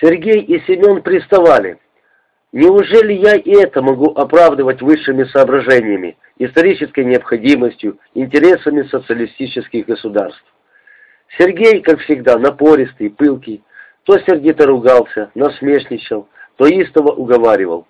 Сергей и Семен приставали. Неужели я и это могу оправдывать высшими соображениями, исторической необходимостью, интересами социалистических государств? Сергей, как всегда, напористый, пылкий, то сердито ругался, насмешничал, то истово уговаривал.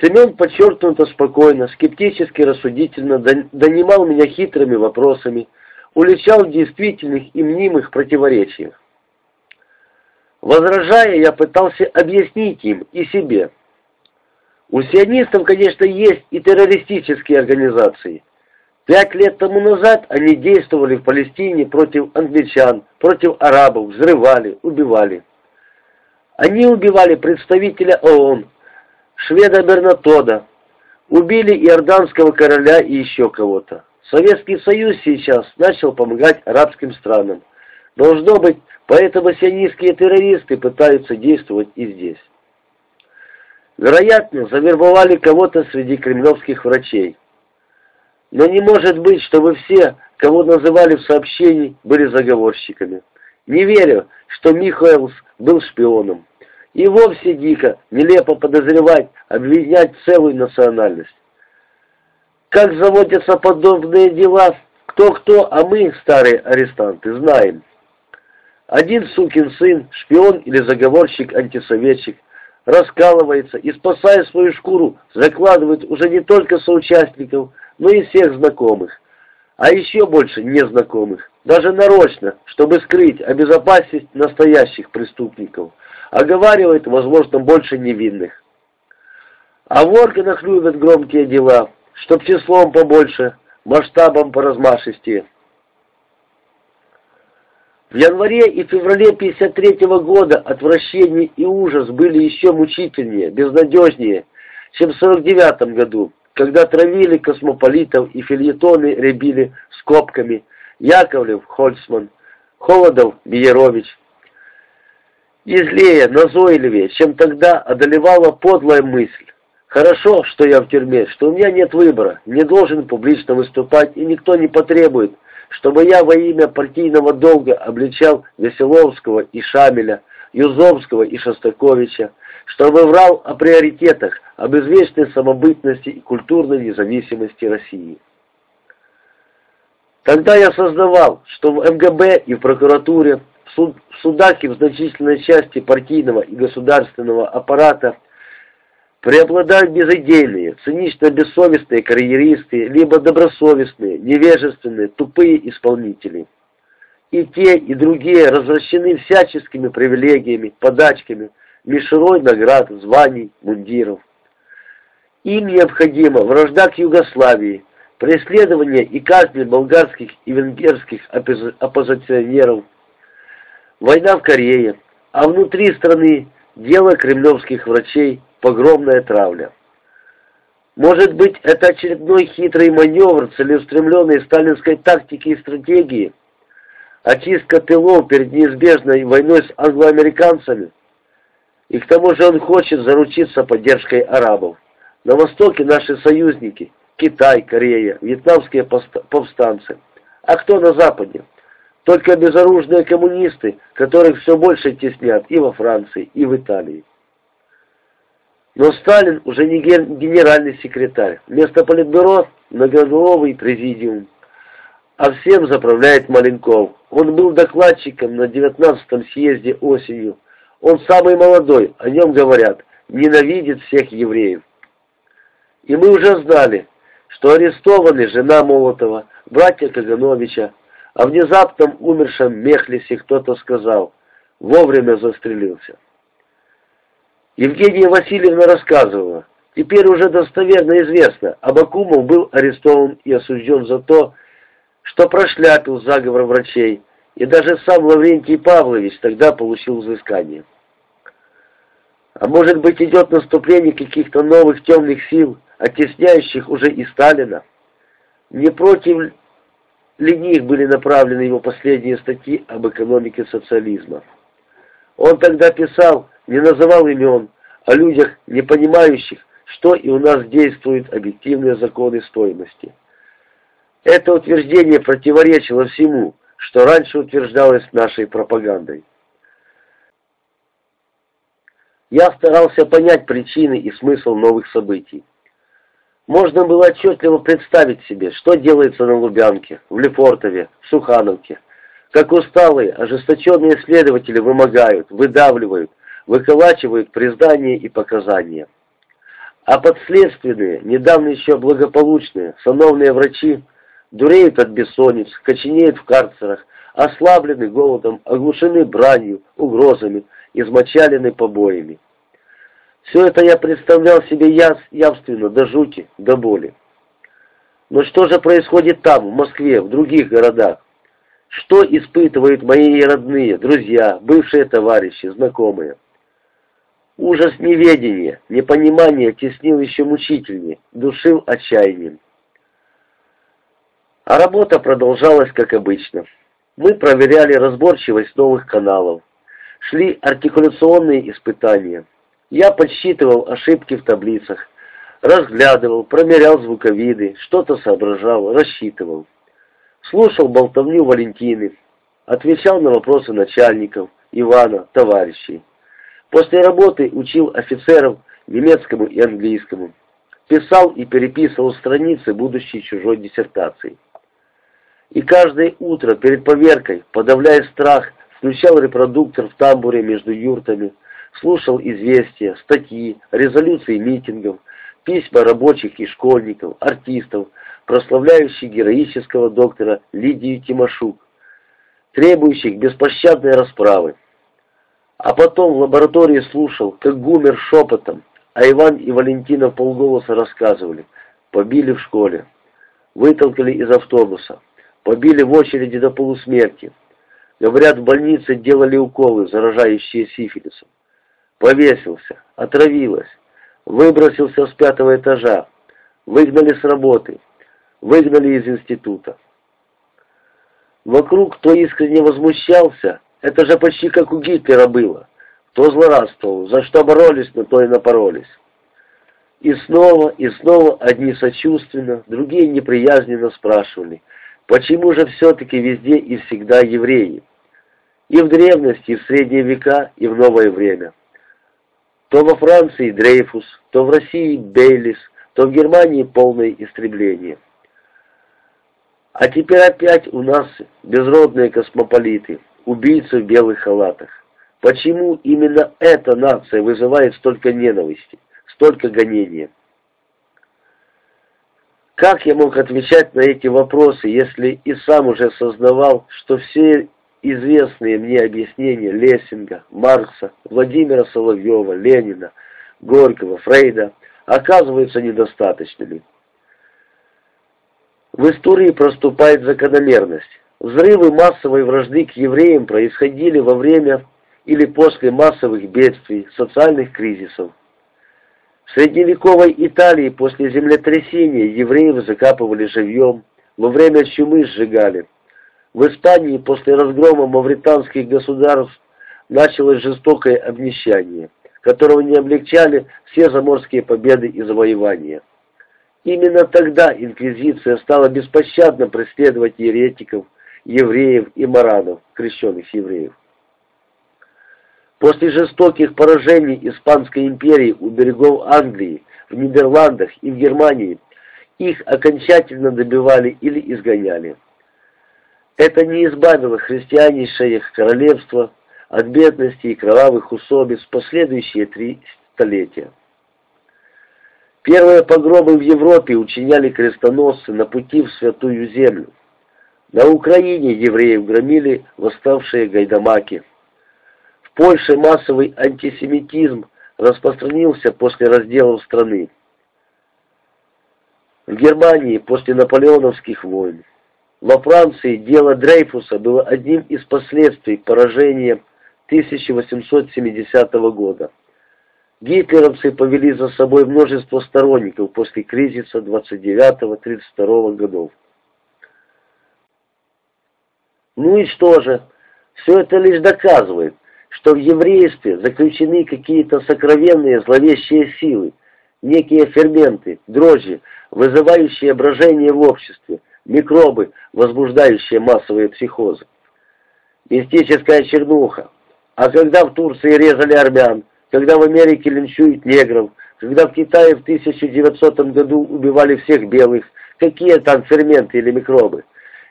Семен подчеркнуто спокойно, скептически рассудительно донимал меня хитрыми вопросами, уличал в действительных и мнимых противоречиях. Возражая, я пытался объяснить им и себе. У сионистов, конечно, есть и террористические организации. Пять лет тому назад они действовали в Палестине против англичан, против арабов, взрывали, убивали. Они убивали представителя ООН, шведа Бернатода, убили иорданского короля и еще кого-то. Советский Союз сейчас начал помогать арабским странам. Должно быть, поэтому сионистские террористы пытаются действовать и здесь. Вероятно, завербовали кого-то среди кремлевских врачей. Но не может быть, чтобы все, кого называли в сообщении, были заговорщиками. Не верю, что Михаэлс был шпионом. И вовсе дико, нелепо подозревать, обвинять целую национальность. Как заводятся подобные дела, кто-кто, а мы, старые арестанты, знаем. Один сукин сын, шпион или заговорщик-антисоветчик, раскалывается и, спасая свою шкуру, закладывает уже не только соучастников, но и всех знакомых, а еще больше незнакомых, даже нарочно, чтобы скрыть, обезопасить настоящих преступников, оговаривает, возможно, больше невинных. А в органах любят громкие дела, чтоб числом побольше, масштабом поразмашистее. В январе и феврале 53 -го года отвращение и ужас были еще мучительнее, безнадежнее, чем в 49 году, когда травили космополитов и фильетоны рябили скобками Яковлев, Хольцман, Холодов, Биерович. И злее, назойливее, чем тогда одолевала подлая мысль. Хорошо, что я в тюрьме, что у меня нет выбора, не должен публично выступать, и никто не потребует, чтобы я во имя партийного долга обличал Веселовского и Шамиля, Юзовского и Шостаковича, чтобы врал о приоритетах, об извечной самобытности и культурной независимости России. Тогда я сознавал, что в МГБ и в прокуратуре, в, суд, в судах и в значительной части партийного и государственного аппарата Преобладают безыдейные, цинично бессовестные карьеристы, либо добросовестные, невежественные, тупые исполнители. И те, и другие развращены всяческими привилегиями, подачками, мишерой наград, званий, мундиров. Им необходима вражда к Югославии, преследование и казни болгарских и венгерских оппозиционеров, война в Корее, а внутри страны дело кремлевских врачей, погромная травля. Может быть, это очередной хитрый маневр целеустремленной сталинской тактики и стратегии? Очистка тылов перед неизбежной войной с англоамериканцами? И к тому же он хочет заручиться поддержкой арабов. На востоке наши союзники – Китай, Корея, вьетнамские повстанцы. А кто на западе? Только безоружные коммунисты, которых все больше теснят и во Франции, и в Италии. Но Сталин уже не генеральный секретарь. Вместо политбюро многоголовый президиум. А всем заправляет Маленков. Он был докладчиком на 19-м съезде осенью. Он самый молодой, о нем говорят, ненавидит всех евреев. И мы уже знали, что арестованы жена Молотова, братья Кагановича, о внезапном умершем Мехлисе кто-то сказал, вовремя застрелился. Евгения Васильевна рассказывала, теперь уже достоверно известно, Абакумов был арестован и осужден за то, что прошляпил заговор врачей, и даже сам Лаврентий Павлович тогда получил взыскание. А может быть идет наступление каких-то новых темных сил, оттесняющих уже и Сталина? Не против ли них были направлены его последние статьи об экономике социализма? Он тогда писал, не называл имен, о людях, не понимающих, что и у нас действуют объективные законы стоимости. Это утверждение противоречило всему, что раньше утверждалось нашей пропагандой. Я старался понять причины и смысл новых событий. Можно было отчетливо представить себе, что делается на Лубянке, в Лефортове, в Сухановке, как усталые, ожесточенные следователи вымогают, выдавливают, выколачивают признания и показания. А подследственные, недавно еще благополучные, сановные врачи, дуреют от бессонниц, коченеют в карцерах, ослаблены голодом, оглушены бранью, угрозами, измочалены побоями. Все это я представлял себе яс, явственно, до жути, до боли. Но что же происходит там, в Москве, в других городах? Что испытывают мои родные, друзья, бывшие товарищи, знакомые? Ужас неведения, непонимания теснил еще мучительнее, душил отчаянием. А работа продолжалась как обычно. Мы проверяли разборчивость новых каналов. Шли артикуляционные испытания. Я подсчитывал ошибки в таблицах, разглядывал, промерял звуковиды, что-то соображал, рассчитывал. Слушал болтовню Валентины, отвечал на вопросы начальников, Ивана, товарищей. После работы учил офицеров немецкому и английскому. Писал и переписывал страницы будущей чужой диссертации. И каждое утро перед поверкой, подавляя страх, включал репродуктор в тамбуре между юртами, слушал известия, статьи, резолюции митингов, письма рабочих и школьников, артистов, прославляющих героического доктора Лидию Тимошук, требующих беспощадной расправы. А потом в лаборатории слушал, как Гумер шепотом, а Иван и Валентина полголоса рассказывали. Побили в школе, вытолкали из автобуса, побили в очереди до полусмерти. Говорят, в больнице делали уколы, заражающие сифилисом. Повесился, отравилась, выбросился с пятого этажа, выгнали с работы, выгнали из института. Вокруг кто искренне возмущался, это же почти как у Гитлера было. Кто злорадствовал, за что боролись, на то и напоролись. И снова, и снова одни сочувственно, другие неприязненно спрашивали, почему же все-таки везде и всегда евреи? И в древности, и в средние века, и в новое время. То во Франции Дрейфус, то в России Бейлис, то в Германии полное истребление. А теперь опять у нас безродные космополиты, убийцы в белых халатах. Почему именно эта нация вызывает столько ненависти, столько гонения? Как я мог отвечать на эти вопросы, если и сам уже сознавал, что все известные мне объяснения Лессинга, Маркса, Владимира Соловьева, Ленина, Горького, Фрейда оказываются недостаточными? В истории проступает закономерность. Взрывы массовой вражды к евреям происходили во время или после массовых бедствий, социальных кризисов. В средневековой Италии после землетрясения евреев закапывали живьем, во время чумы сжигали. В Испании после разгрома мавританских государств началось жестокое обнищание, которого не облегчали все заморские победы и завоевания. Именно тогда инквизиция стала беспощадно преследовать еретиков, евреев и маранов, крещенных евреев. После жестоких поражений Испанской империи у берегов Англии, в Нидерландах и в Германии их окончательно добивали или изгоняли. Это не избавило христианейшее королевство от бедности и кровавых усобиц последующие три столетия. Первые погромы в Европе учиняли крестоносцы на пути в Святую Землю. На Украине евреев громили восставшие гайдамаки. В Польше массовый антисемитизм распространился после разделов страны. В Германии после наполеоновских войн. Во Франции дело Дрейфуса было одним из последствий поражения 1870 года. Гитлеровцы повели за собой множество сторонников после кризиса 29-32 годов. Ну и что же? Все это лишь доказывает, что в еврействе заключены какие-то сокровенные зловещие силы, некие ферменты, дрожжи, вызывающие брожение в обществе, микробы, возбуждающие массовые психозы. Мистическая чернуха. А когда в Турции резали армян, когда в Америке линчуют негров, когда в Китае в 1900 году убивали всех белых, какие там ферменты или микробы?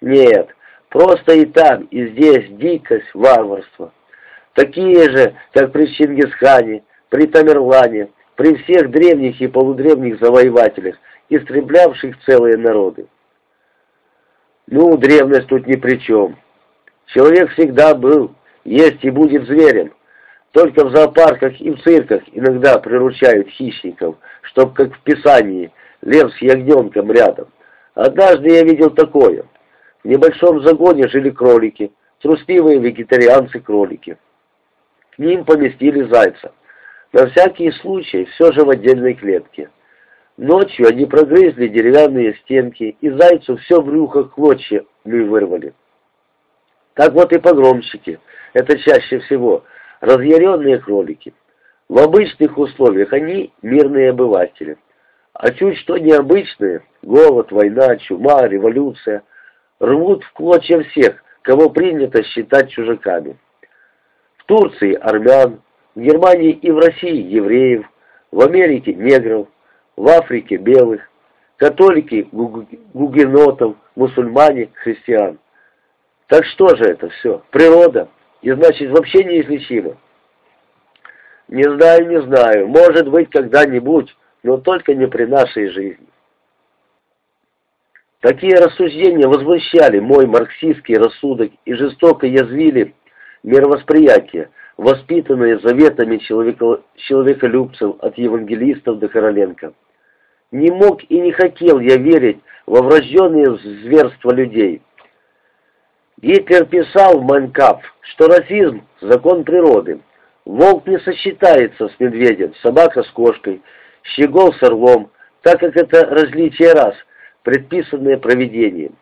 Нет, просто и там, и здесь дикость, варварство. Такие же, как при Чингисхане, при Тамерлане, при всех древних и полудревних завоевателях, истреблявших целые народы. Ну, древность тут ни при чем. Человек всегда был, есть и будет зверем. Только в зоопарках и в цирках иногда приручают хищников, чтоб, как в Писании, лев с ягненком рядом. Однажды я видел такое. В небольшом загоне жили кролики, трусливые вегетарианцы-кролики. К ним поместили зайца. На всякий случай все же в отдельной клетке. Ночью они прогрызли деревянные стенки, и зайцу все брюхо клочья вырвали. Так вот и погромщики, это чаще всего, разъяренные кролики. В обычных условиях они мирные обыватели. А чуть что необычное, голод, война, чума, революция, рвут в клочья всех, кого принято считать чужаками. В Турции армян, в Германии и в России евреев, в Америке негров, в Африке белых, католики гугенотов, мусульмане христиан. Так что же это все? Природа. И значит вообще неизлечимо. Не знаю, не знаю. Может быть когда-нибудь, но только не при нашей жизни. Такие рассуждения возвращали мой марксистский рассудок и жестоко язвили мировосприятие, воспитанное заветами человека, человеколюбцев от евангелистов до Короленко. Не мог и не хотел я верить во врожденные зверства людей. Гитлер писал в Майнкап, что расизм – закон природы. Волк не сочетается с медведем, собака с кошкой, щегол с орлом, так как это различие рас, предписанное проведением.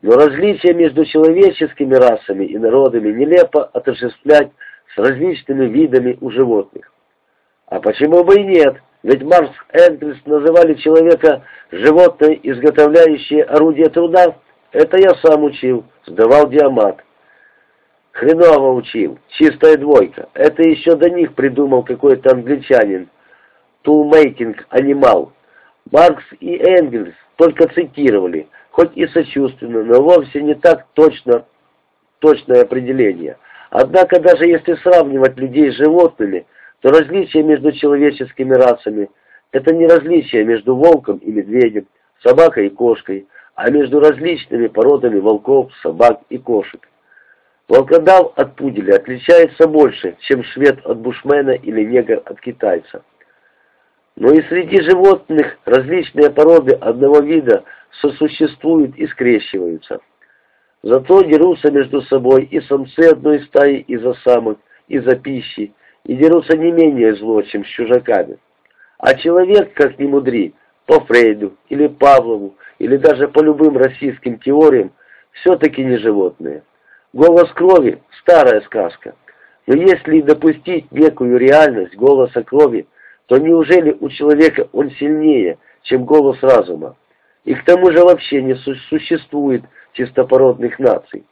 Но различия между человеческими расами и народами нелепо отождествлять с различными видами у животных. А почему бы и нет? Ведь Маркс Энгельс называли человека животное, изготовляющее орудие труда. Это я сам учил, сдавал диамат. Хреново учил, чистая двойка. Это еще до них придумал какой-то англичанин. Toolmaking анимал. Маркс и Энгельс только цитировали, хоть и сочувственно, но вовсе не так точно точное определение. Однако даже если сравнивать людей с животными – то различие между человеческими расами – это не различие между волком и медведем, собакой и кошкой, а между различными породами волков, собак и кошек. Волкодав от пуделя отличается больше, чем швед от бушмена или негр от китайца. Но и среди животных различные породы одного вида сосуществуют и скрещиваются. Зато дерутся между собой и самцы одной стаи из-за самок, из-за пищи, и дерутся не менее зло, чем с чужаками. А человек, как ни мудри, по Фрейду или Павлову, или даже по любым российским теориям, все-таки не животные. Голос крови – старая сказка. Но если допустить некую реальность голоса крови, то неужели у человека он сильнее, чем голос разума? И к тому же вообще не существует чистопородных наций.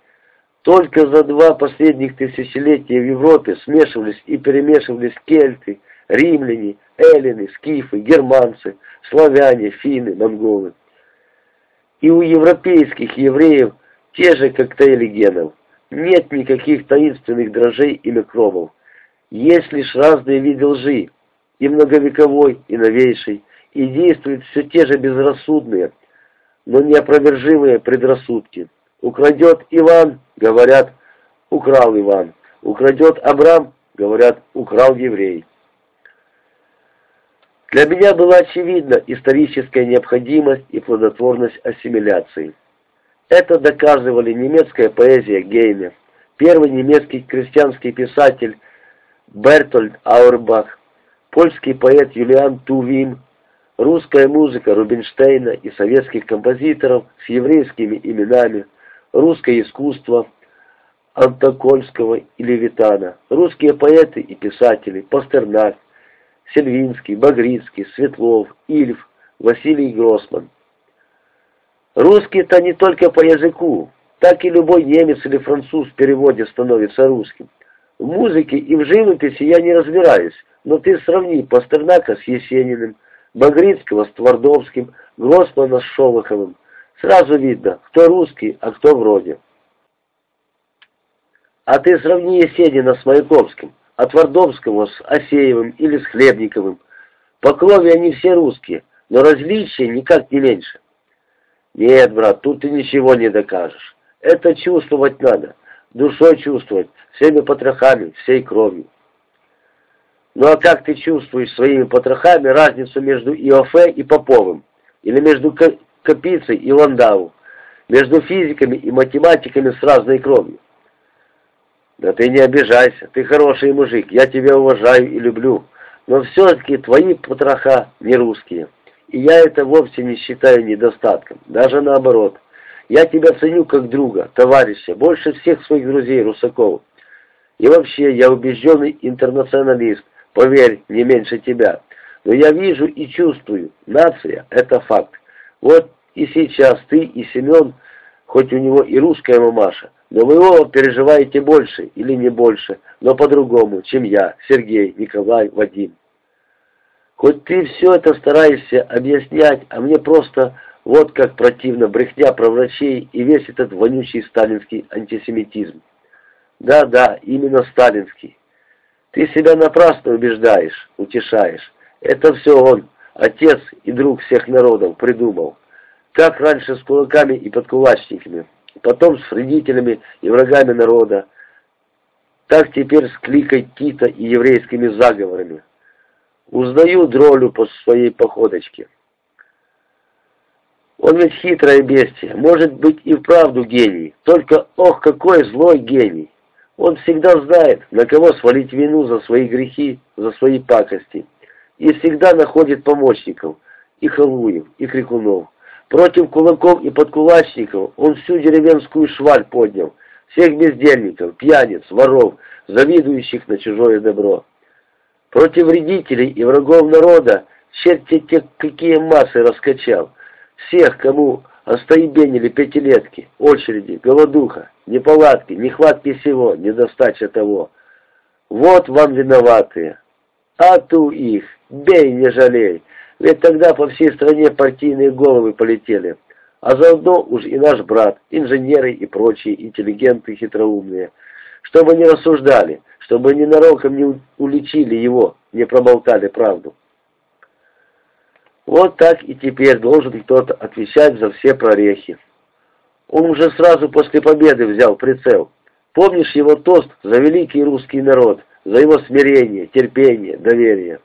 Только за два последних тысячелетия в Европе смешивались и перемешивались кельты, римляне, эллины, скифы, германцы, славяне, финны, монголы. И у европейских евреев те же коктейли генов. Нет никаких таинственных дрожжей и микробов. Есть лишь разные виды лжи, и многовековой, и новейший, и действуют все те же безрассудные, но неопровержимые предрассудки. Украдет Иван, говорят, украл Иван. Украдет Абрам, говорят, украл еврей. Для меня была очевидна историческая необходимость и плодотворность ассимиляции. Это доказывали немецкая поэзия Гейне, первый немецкий крестьянский писатель Бертольд Аурбах, польский поэт Юлиан Тувим, русская музыка Рубинштейна и советских композиторов с еврейскими именами – русское искусство Антокольского и Левитана, русские поэты и писатели Пастернак, Сельвинский, Багрицкий, Светлов, Ильф, Василий Гроссман. Русский-то не только по языку, так и любой немец или француз в переводе становится русским. В музыке и в живописи я не разбираюсь, но ты сравни Пастернака с Есениным, Багрицкого с Твардовским, Гроссмана с Шолоховым. Сразу видно, кто русский, а кто вроде. А ты сравни Есенина с Маяковским, а Твардовского с Осеевым или с Хлебниковым. По крови они все русские, но различия никак не меньше. Нет, брат, тут ты ничего не докажешь. Это чувствовать надо, душой чувствовать, всеми потрохами, всей кровью. Ну а как ты чувствуешь своими потрохами разницу между Иофе и Поповым? Или между Капицей и Ландау? Между физиками и математиками с разной кровью? Да ты не обижайся, ты хороший мужик, я тебя уважаю и люблю. Но все-таки твои потроха не русские. И я это вовсе не считаю недостатком, даже наоборот. Я тебя ценю как друга, товарища, больше всех своих друзей Русаковых. И вообще, я убежденный интернационалист, поверь, не меньше тебя. Но я вижу и чувствую, нация – это факт. Вот и сейчас ты и Семен, хоть у него и русская мамаша, но вы оба переживаете больше или не больше, но по-другому, чем я, Сергей, Николай, Вадим. Хоть ты все это стараешься объяснять, а мне просто вот как противно брехня про врачей и весь этот вонючий сталинский антисемитизм. Да-да, именно сталинский. Ты себя напрасно убеждаешь, утешаешь. Это все он, отец и друг всех народов, придумал. Как раньше с кулаками и подкулачниками потом с вредителями и врагами народа, так теперь с кликой Тита и еврейскими заговорами. Узнаю дролю по своей походочке. Он ведь хитрое бестие, может быть и вправду гений, только ох, какой злой гений. Он всегда знает, на кого свалить вину за свои грехи, за свои пакости, и всегда находит помощников, и Халуев, и Крикунов. Против кулаков и подкулачников он всю деревенскую шваль поднял, всех бездельников, пьяниц, воров, завидующих на чужое добро. Против вредителей и врагов народа черти те какие массы раскачал. Всех, кому остаебенили пятилетки, очереди, голодуха, неполадки, нехватки всего, недостача того. Вот вам виноватые. А ту их, бей, не жалей. Ведь тогда по всей стране партийные головы полетели. А заодно уж и наш брат, инженеры и прочие интеллигенты хитроумные. Чтобы не рассуждали, чтобы ненароком не уличили его, не проболтали правду. Вот так и теперь должен кто-то отвечать за все прорехи. Он уже сразу после победы взял прицел. Помнишь его тост за великий русский народ, за его смирение, терпение, доверие?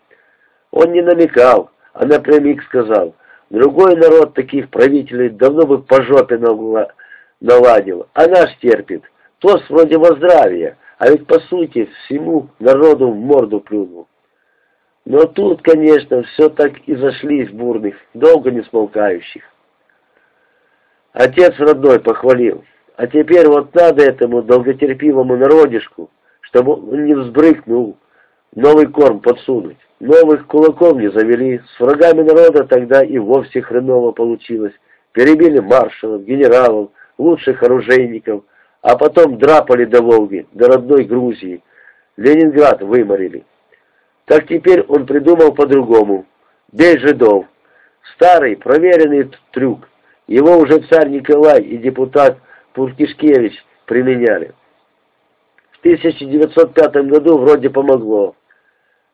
Он не намекал, а напрямик сказал, другой народ таких правителей давно бы по жопе наладил, а наш терпит. Тост вроде воздравия, а ведь по сути всему народу в морду плюнул. Но тут, конечно, все так и зашли из бурных, долго не смолкающих. Отец родной похвалил, а теперь вот надо этому долготерпимому народишку, чтобы он не взбрыкнул, новый корм подсунуть. Новых кулаков не завели, с врагами народа тогда и вовсе хреново получилось. Перебили маршалов, генералов, лучших оружейников, а потом драпали до Волги, до родной Грузии. Ленинград выморили. Так теперь он придумал по-другому. Бей жидов. Старый, проверенный трюк. Его уже царь Николай и депутат Пуркишкевич применяли. В 1905 году вроде помогло.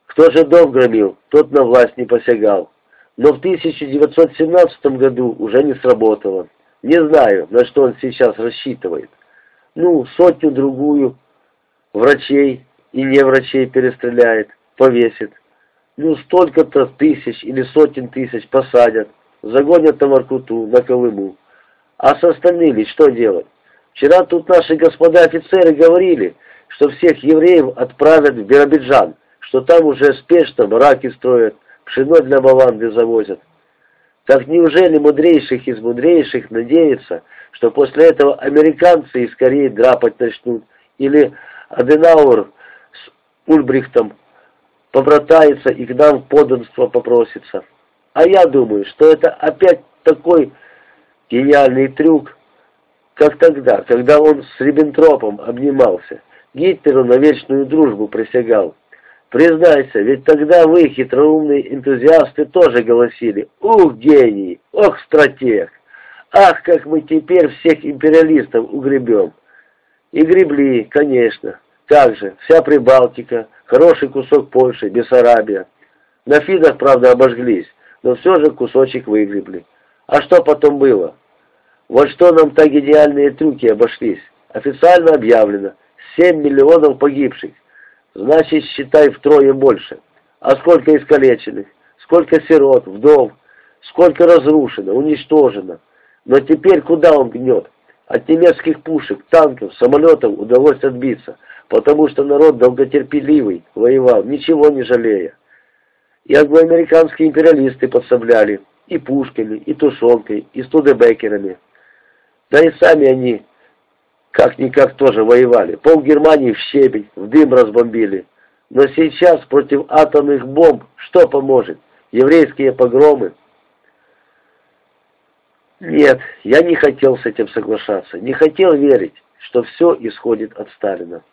Кто же дом громил, тот на власть не посягал. Но в 1917 году уже не сработало. Не знаю, на что он сейчас рассчитывает. Ну, сотню-другую врачей и не врачей перестреляет, повесит. Ну, столько-то тысяч или сотен тысяч посадят, загонят на Воркуту, на Колыму. А с остальными что делать? Вчера тут наши господа офицеры говорили, что всех евреев отправят в Биробиджан, что там уже спешно бараки строят, пшено для баланды завозят. Так неужели мудрейших из мудрейших надеется, что после этого американцы и скорее драпать начнут, или Аденауэр с Ульбрихтом побратается и к нам в подданство попросится? А я думаю, что это опять такой гениальный трюк, как тогда, когда он с Риббентропом обнимался. Гитлеру на вечную дружбу присягал. Признайся, ведь тогда вы, хитроумные энтузиасты, тоже голосили «Ух, гений! Ох, стратег! Ах, как мы теперь всех империалистов угребем!» И гребли, конечно. Как же, вся Прибалтика, хороший кусок Польши, Бессарабия. На фидах, правда, обожглись, но все же кусочек выгребли. А что потом было? Вот что нам так гениальные трюки обошлись. Официально объявлено 7 миллионов погибших. Значит, считай втрое больше. А сколько искалеченных, сколько сирот, вдов, сколько разрушено, уничтожено. Но теперь куда он гнет? От немецких пушек, танков, самолетов удалось отбиться, потому что народ долготерпеливый воевал, ничего не жалея. И англоамериканские империалисты подсобляли и пушками, и тушенкой, и студебекерами. Да и сами они как-никак тоже воевали. Пол Германии в щебень, в дым разбомбили. Но сейчас против атомных бомб что поможет? Еврейские погромы? Нет, я не хотел с этим соглашаться, не хотел верить, что все исходит от Сталина.